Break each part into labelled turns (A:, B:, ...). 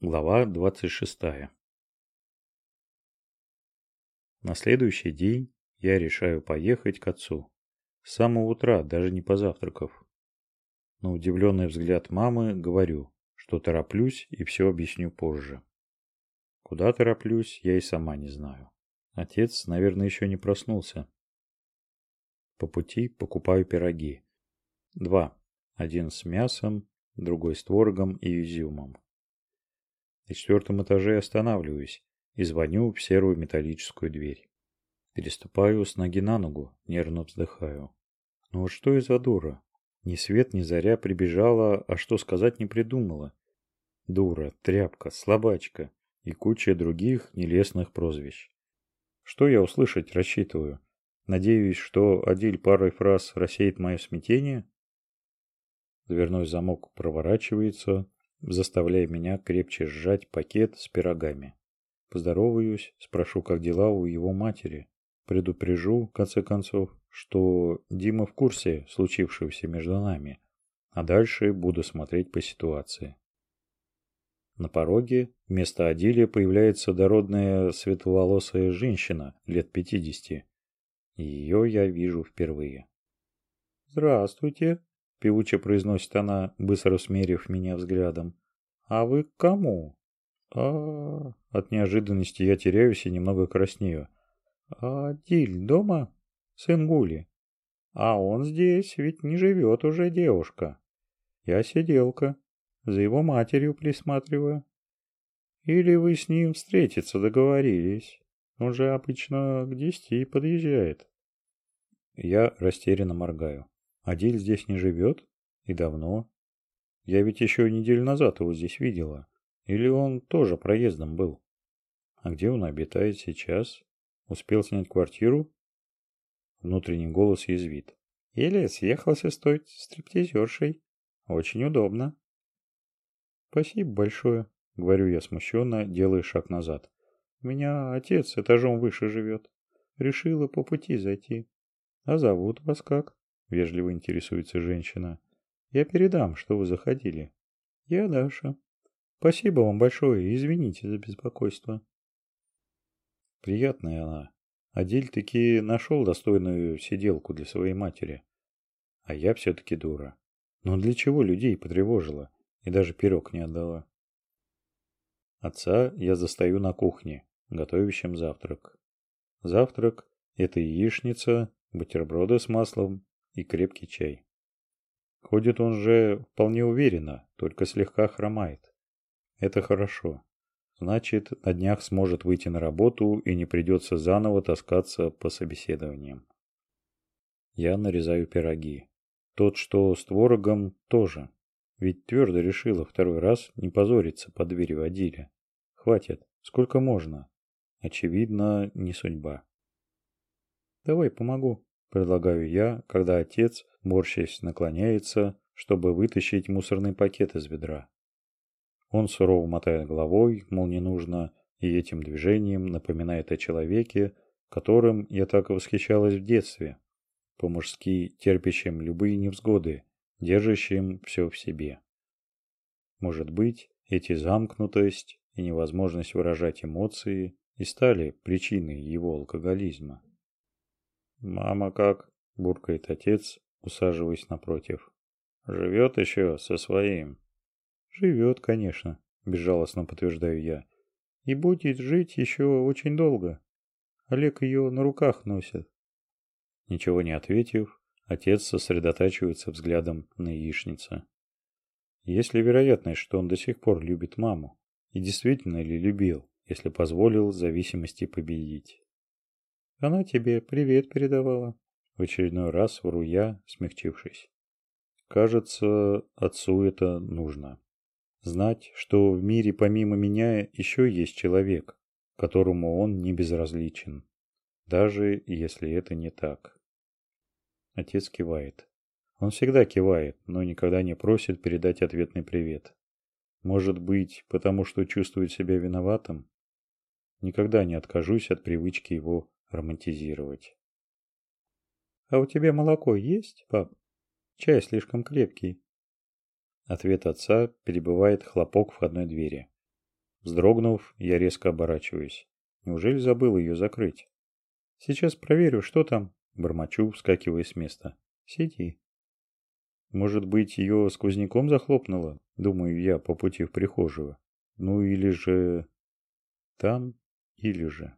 A: Глава 26. На следующий день я решаю поехать к отцу. С самого утра, даже не позавтракав. На удивленный взгляд мамы говорю, что тороплюсь и все объясню позже. Куда тороплюсь, я и сама не знаю. Отец, наверное, еще не проснулся. По пути покупаю пироги. Два. Один с мясом, другой с творогом и изюмом. На четвертом этаже останавливаюсь и звоню в серую металлическую дверь. Переступаю с ноги на ногу, нервно вздыхаю. Ну вот что из-за дура? Ни свет, ни заря прибежала, а что сказать не придумала. Дура, тряпка, слабачка и куча других нелестных прозвищ. Что я услышать рассчитываю? Надеюсь, что Адиль парой фраз рассеет мое смятение? Дверной замок проворачивается, заставляя меня крепче сжать пакет с пирогами. Поздороваюсь, спрошу, как дела у его матери. Предупрежу, в конце концов, что Дима в курсе случившегося между нами, а дальше буду смотреть по ситуации. На пороге вместо Адилия появляется дородная светловолосая женщина лет пятидесяти. Ее я вижу впервые. «Здравствуйте», Певуче произносит она, быстро смерив меня взглядом. «А вы к кому?» а От неожиданности я теряюсь и немного краснею. «А Диль дома? Сын Гули?» «А он здесь, ведь не живет уже девушка. Я сиделка, за его матерью присматриваю. Или вы с ним встретиться договорились? Он же обычно к десяти подъезжает». Я растерянно моргаю. Адиль здесь не живет? И давно? Я ведь еще неделю назад его здесь видела. Или он тоже проездом был? А где он обитает сейчас? Успел снять квартиру? Внутренний голос язвит. Или съехался стоить стриптизершей. Очень удобно. Спасибо большое, говорю я смущенно, делая шаг назад. У меня отец этажом выше живет. Решила по пути зайти. А зовут вас как? Вежливо интересуется женщина. Я передам, что вы заходили. Я Даша. Спасибо вам большое извините за беспокойство. Приятная она. Адель таки нашел достойную сиделку для своей матери. А я все-таки дура. Но для чего людей потревожила и даже пирог не отдала? Отца я застаю на кухне, готовящим завтрак. Завтрак – это яичница, бутерброды с маслом и крепкий чай. Ходит он же вполне уверенно, только слегка хромает. Это хорошо. Значит, на днях сможет выйти на работу и не придется заново таскаться по собеседованиям. Я нарезаю пироги. Тот, что с творогом, тоже. Ведь твердо решила второй раз не позориться под дверью Адиля. Хватит, сколько можно. Очевидно, не судьба. Давай помогу, Предлагаю я, когда отец, морщась, наклоняется, чтобы вытащить мусорный пакет из ведра. Он сурово мотает головой, мол, не нужно, и этим движением напоминает о человеке, которым я так восхищалась в детстве, по-мужски терпящим любые невзгоды, держащим все в себе. Может быть, эти замкнутость и невозможность выражать эмоции и стали причиной его алкоголизма. «Мама как?» – буркает отец, усаживаясь напротив. «Живет еще со своим?» «Живет, конечно», – безжалостно подтверждаю я. «И будет жить еще очень долго. Олег ее на руках носит». Ничего не ответив, отец сосредотачивается взглядом на яичнице. Есть ли вероятность, что он до сих пор любит маму? И действительно ли любил, если позволил зависимости победить? Она тебе привет передавала. В очередной раз вру я, смягчившись. Кажется, отцу это нужно. Знать, что в мире помимо меня еще есть человек, которому он не безразличен. Даже если это не так. Отец кивает. Он всегда кивает, но никогда не просит передать ответный привет. Может быть, потому что чувствует себя виноватым? Никогда не откажусь от привычки его романтизировать. «А у тебя молоко есть, пап? Чай слишком крепкий». Ответ отца перебывает хлопок входной двери. Вздрогнув, я резко оборачиваюсь. Неужели забыл ее закрыть? Сейчас проверю, что там. Бормочу, вскакивая с места. Сиди. Может быть, ее сквозняком захлопнуло? Думаю я по пути в прихожую. Ну или же... Там или же...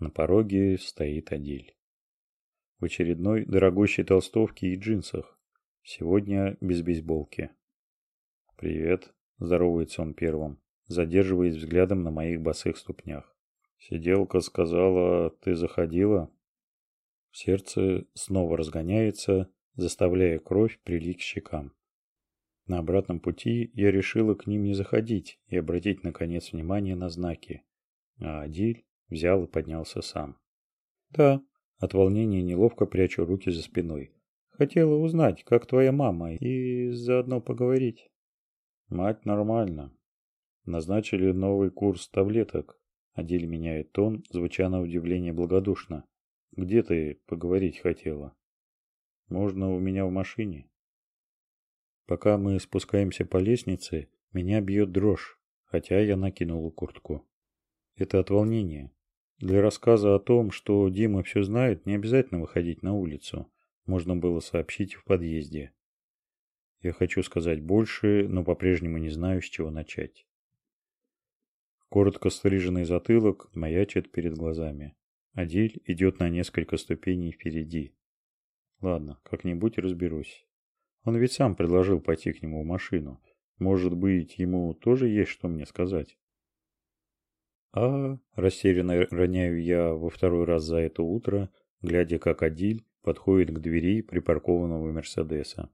A: На пороге стоит Адиль. В очередной дорогущей толстовке и джинсах. Сегодня без бейсболки. «Привет», – здоровается он первым, задерживаясь взглядом на моих босых ступнях. «Сиделка сказала, ты заходила?» Сердце снова разгоняется, заставляя кровь прилить к щекам. На обратном пути я решила к ним не заходить и обратить наконец внимание на знаки. А Адиль взял и поднялся сам. «Да», – от волнения неловко прячу руки за спиной. «Хотела узнать, как твоя мама, и заодно поговорить». «Мать нормально. Назначили новый курс таблеток». Адиль меняет тон, звуча на удивление благодушно. «Где ты поговорить хотела?» «Можно у меня в машине?» Пока мы спускаемся по лестнице, меня бьет дрожь, хотя я накинул куртку. Это от волнения. Для рассказа о том, что Дима все знает, не обязательно выходить на улицу. Можно было сообщить в подъезде. Я хочу сказать больше, но по-прежнему не знаю, с чего начать. Коротко стриженный затылок маячит перед глазами. Адиль идет на несколько ступеней впереди. Ладно, как-нибудь разберусь. Он ведь сам предложил пойти к нему в машину. Может быть, ему тоже есть что мне сказать? А, растерянно роняю я во второй раз за это утро, глядя, как Адиль подходит к двери припаркованного Мерседеса.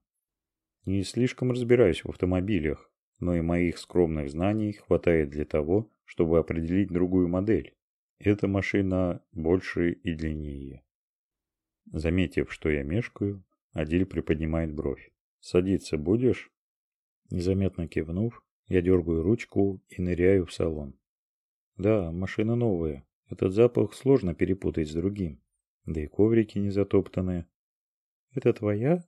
A: Не слишком разбираюсь в автомобилях, но и моих скромных знаний хватает для того, чтобы определить другую модель. Эта машина больше и длиннее. Заметив, что я мешкаю, Адиль приподнимает бровь. «Садиться будешь?» Незаметно кивнув, я дергаю ручку и ныряю в салон. Да, машина новая. Этот запах сложно перепутать с другим. Да и коврики не затоптанные. Это твоя?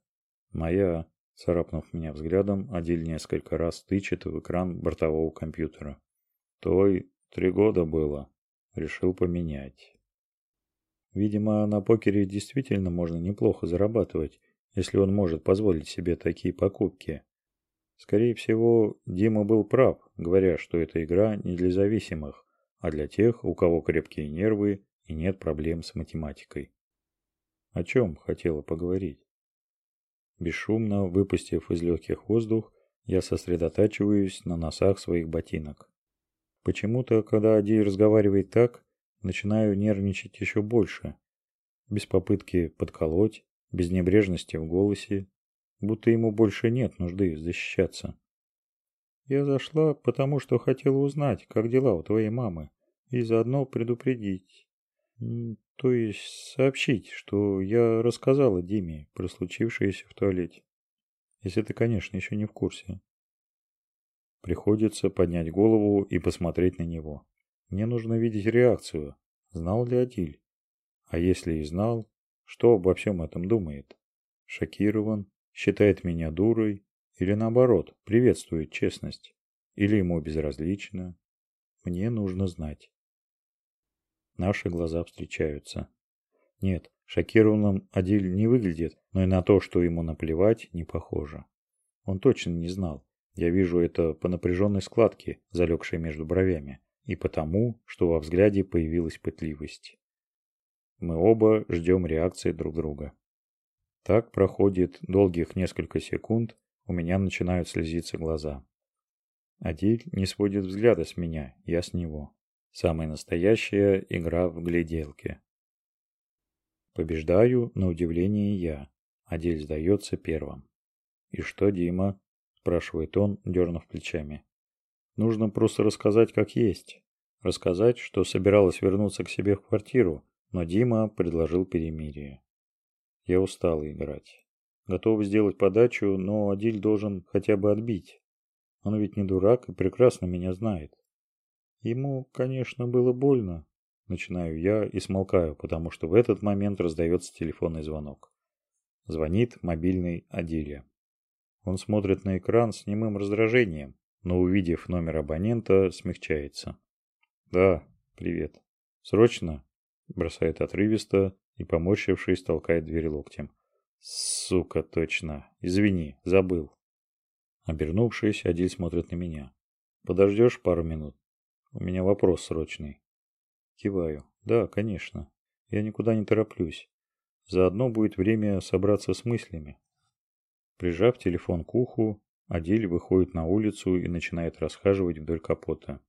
A: Моя. Царапнув меня взглядом, Адиль несколько раз тычет в экран бортового компьютера. Той три года было. Решил поменять. Видимо, на покере действительно можно неплохо зарабатывать, если он может позволить себе такие покупки. Скорее всего, Дима был прав, говоря, что эта игра не для зависимых, а для тех, у кого крепкие нервы и нет проблем с математикой. О чем хотела поговорить? Бесшумно выпустив из легких воздух, я сосредотачиваюсь на носах своих ботинок. Почему-то, когда Адиль разговаривает так, начинаю нервничать еще больше. Без попытки подколоть, без небрежности в голосе, будто ему больше нет нужды защищаться. Я зашла, потому что хотела узнать, как дела у твоей мамы, и заодно предупредить. То есть сообщить, что я рассказала Диме про случившееся в туалете. Если ты, конечно, еще не в курсе. Приходится поднять голову и посмотреть на него. Мне нужно видеть реакцию. Знал ли Адиль? А если и знал, что обо всем этом думает? Шокирован, считает меня дурой или наоборот, приветствует честность? Или ему безразлично? Мне нужно знать. Наши глаза встречаются. Нет, шокированным Адиль не выглядит, но и на то, что ему наплевать, не похоже. Он точно не знал. Я вижу это по напряженной складке, залегшей между бровями, и потому, что во взгляде появилась пытливость. Мы оба ждем реакции друг друга. Так проходит долгих несколько секунд, у меня начинают слезиться глаза. Адиль не сводит взгляда с меня, я с него. Самая настоящая игра в гляделке. Побеждаю, на удивление, я. Адиль сдается первым. «И что, Дима?» – спрашивает он, дернув плечами. «Нужно просто рассказать, как есть. Рассказать, что собиралась вернуться к себе в квартиру, но Дима предложил перемирие. Я устал играть. Готов сделать подачу, но Адиль должен хотя бы отбить. Он ведь не дурак и прекрасно меня знает. Ему, конечно, было больно. Начинаю я и смолкаю, потому что в этот момент раздается телефонный звонок. Звонит мобильный Адиля. Он смотрит на экран с немым раздражением, но увидев номер абонента, смягчается. «Да, привет. Срочно?» Бросает отрывисто и, поморщившись, толкает дверь локтем. «Сука, точно. Извини, забыл». Обернувшись, Адиль смотрит на меня. «Подождешь пару минут? У меня вопрос срочный». Киваю. «Да, конечно. Я никуда не тороплюсь. Заодно будет время собраться с мыслями». Прижав телефон к уху, Адиль выходит на улицу и начинает расхаживать вдоль капота.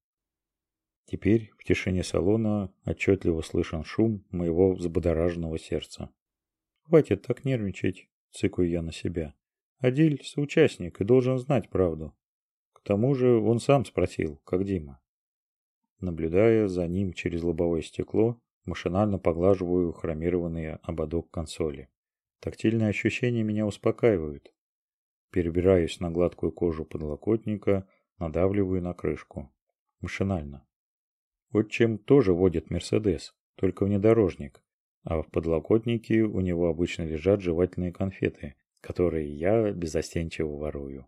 A: Теперь в тишине салона отчетливо слышен шум моего взбодораженного сердца. «Хватит так нервничать», — цикаю я на себя. «Адиль — соучастник и должен знать правду. К тому же он сам спросил, как Дима». Наблюдая за ним через лобовое стекло, машинально поглаживаю хромированный ободок консоли. Тактильные ощущения меня успокаивают. Перебираюсь на гладкую кожу подлокотника, надавливаю на крышку. Машинально. Отчим тоже водит Мерседес, только внедорожник, а в подлокотнике у него обычно лежат жевательные конфеты, которые я безостенчиво ворую.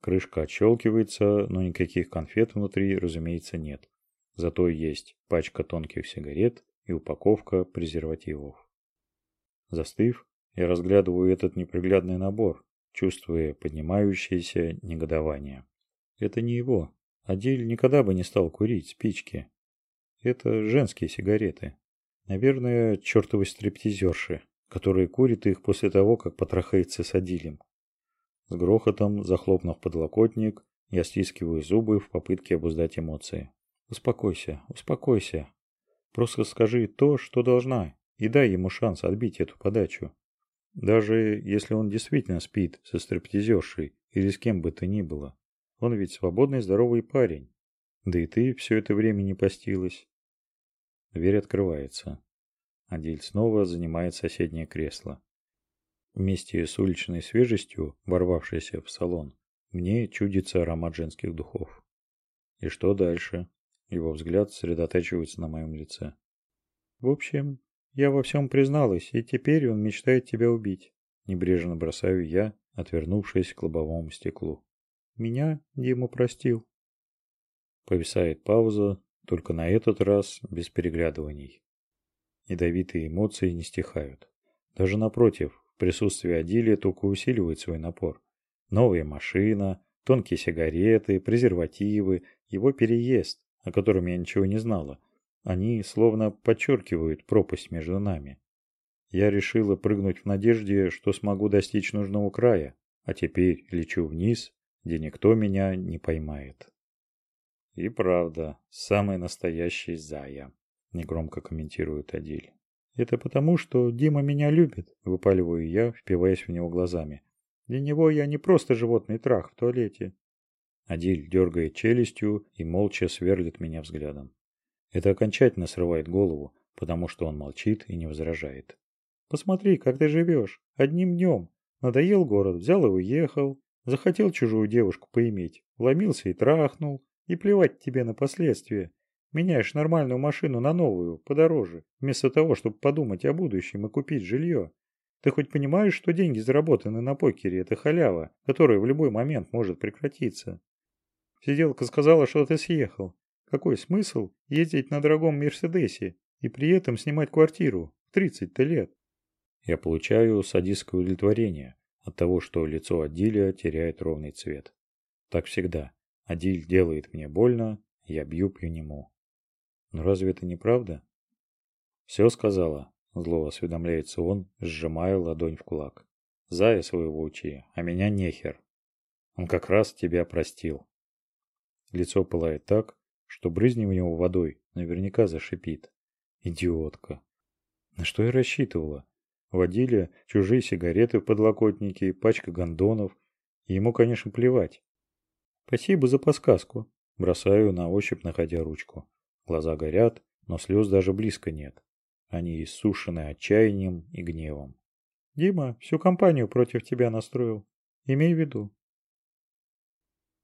A: Крышка отщелкивается, но никаких конфет внутри, разумеется, нет. Зато есть пачка тонких сигарет и упаковка презервативов. Застыв, я разглядываю этот неприглядный набор, чувствуя поднимающееся негодование. Это не его. Адиль никогда бы не стал курить спички. Это женские сигареты. Наверное, чертовы стриптизерши, которые курят их после того, как потрахается с Адилем. С грохотом, захлопнув подлокотник, я стискиваю зубы в попытке обуздать эмоции. Успокойся, успокойся. Просто скажи то, что должна, и дай ему шанс отбить эту подачу. Даже если он действительно спит со стриптизершей или с кем бы то ни было. Он ведь свободный здоровый парень. Да и ты все это время не постилась. Дверь открывается. Адиль снова занимает соседнее кресло. Вместе с уличной свежестью, ворвавшейся в салон, мне чудится аромат женских духов. И что дальше? Его взгляд сосредотачивается на моем лице. В общем, я во всем призналась, и теперь он мечтает тебя убить. Небрежно бросаю я, отвернувшись к лобовому стеклу. Меня Дима простил. Повисает пауза, только на этот раз без переглядываний. Ядовитые эмоции не стихают. Даже напротив, присутствие Адилия только усиливает свой напор. Новая машина, тонкие сигареты, презервативы, его переезд, о котором я ничего не знала – они словно подчеркивают пропасть между нами. Я решила прыгнуть в надежде, что смогу достичь нужного края, а теперь лечу вниз, где никто меня не поймает. И правда, самый настоящий зая, негромко комментирует Адиль. Это потому, что Дима меня любит, выпаливаю я, впиваясь в него глазами. Для него я не просто животный трах в туалете. Адиль дергает челюстью и молча сверлит меня взглядом. Это окончательно срывает голову, потому что он молчит и не возражает. «Посмотри, как ты живешь. Одним днем. Надоел город, взял и уехал. Захотел чужую девушку поиметь. Вломился и трахнул. И плевать тебе на последствия. Меняешь нормальную машину на новую, подороже, вместо того, чтобы подумать о будущем и купить жилье. Ты хоть понимаешь, что деньги, заработанные на покере, это халява, которая в любой момент может прекратиться? Сиделка сказала, что ты съехал. Какой смысл ездить на дорогом Мерседесе и при этом снимать квартиру в 30-то лет? Я получаю садистское удовлетворение от того, что лицо Адиля теряет ровный цвет. Так всегда. Адиль делает мне больно, я бью по нему. Но разве это не правда? Все сказала, зло осведомляется он, сжимая ладонь в кулак. Зая своего учи, а меня нехер. Он как раз тебя простил. Лицо пылает так, что брызни в него водой, наверняка зашипит. Идиотка. На что я рассчитывала? Водили чужие сигареты в подлокотнике, пачка гондонов. И ему, конечно, плевать. Спасибо за подсказку. Бросаю на ощупь, находя ручку. Глаза горят, но слез даже близко нет. Они иссушены отчаянием и гневом. Дима всю компанию против тебя настроил. Имей в виду.